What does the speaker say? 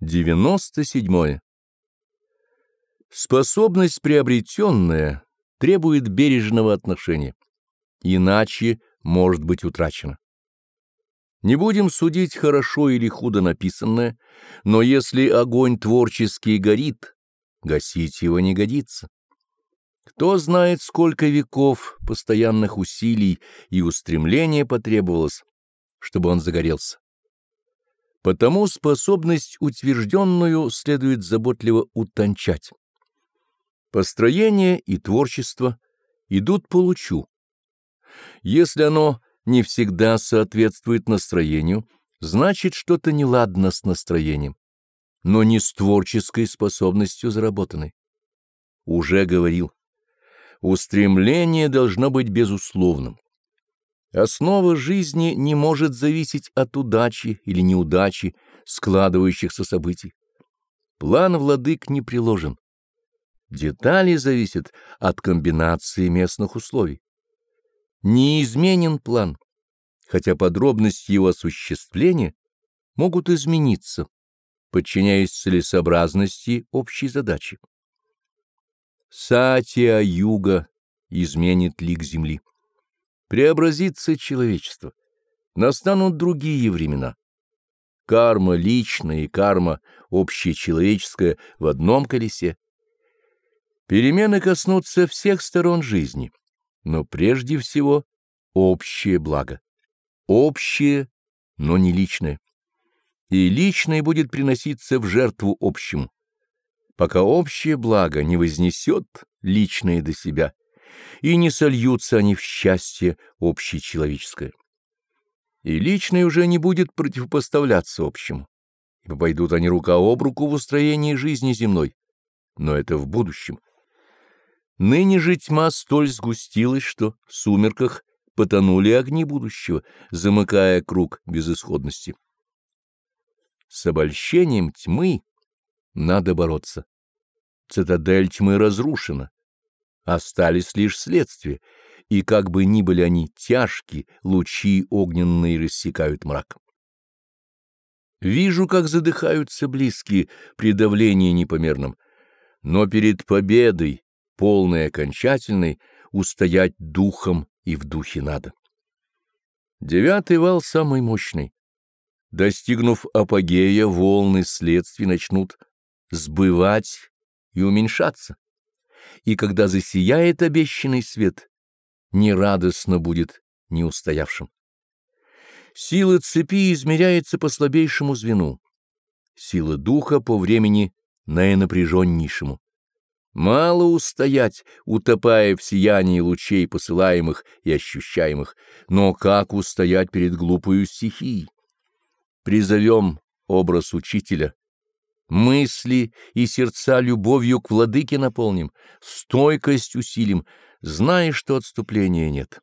97. Способность приобретенная требует бережного отношения, иначе может быть утрачена. Не будем судить хорошо или худо написанное, но если огонь творческий горит, гасить его не годится. Кто знает, сколько веков постоянных усилий и устремления потребовалось, чтобы он загорелся. Потому способность утвержденную следует заботливо утончать. Построение и творчество идут по лучу. Если оно не всегда соответствует настроению, значит что-то неладно с настроением, но не с творческой способностью заработанной. Уже говорил, устремление должно быть безусловным. Основа жизни не может зависеть от удачи или неудачи складывающихся событий. План владык не приложен. Детали зависят от комбинации местных условий. Неизменен план, хотя подробности его осуществления могут измениться, подчиняясь целесообразности общей задачи. Сатия-юга изменит лик Земли. Преобразится человечество. Настанут другие времена. Карма личная и карма общечеловеческая в одном колесе. Перемены коснутся всех сторон жизни, но прежде всего общее благо. Общее, но не личное. И личное будет приноситься в жертву общему. Пока общее благо не вознесет личное до себя — и не сольются они в счастье общечеловеческое. И личное уже не будет противопоставляться общему, ибо пойдут они рука об руку в устроении жизни земной, но это в будущем. Ныне же тьма столь сгустилась, что в сумерках потонули огни будущего, замыкая круг безысходности. С обольщением тьмы надо бороться. Цитадель тьмы разрушена, остались лишь следствия, и как бы ни были они тяжкие, лучи огненные рассекают мрак. Вижу, как задыхаются близкие при давлении непомерном, но перед победой, полной окончательной, устоять духом и в духе надо. Девятый вал самый мощный. Достигнув апогея, волны следствий начнут сбывать и уменьшаться и когда засияет обещанный свет, нерадостно будет неустоявшим. Сила цепи измеряется по слабейшему звену, сила духа по времени наинапряженнейшему. Мало устоять, утопая в сиянии лучей, посылаемых и ощущаемых, но как устоять перед глупою стихией? Призовем образ учителя — мысли и сердца любовью к владыке наполним, стойкость усилим, зная, что отступления нет.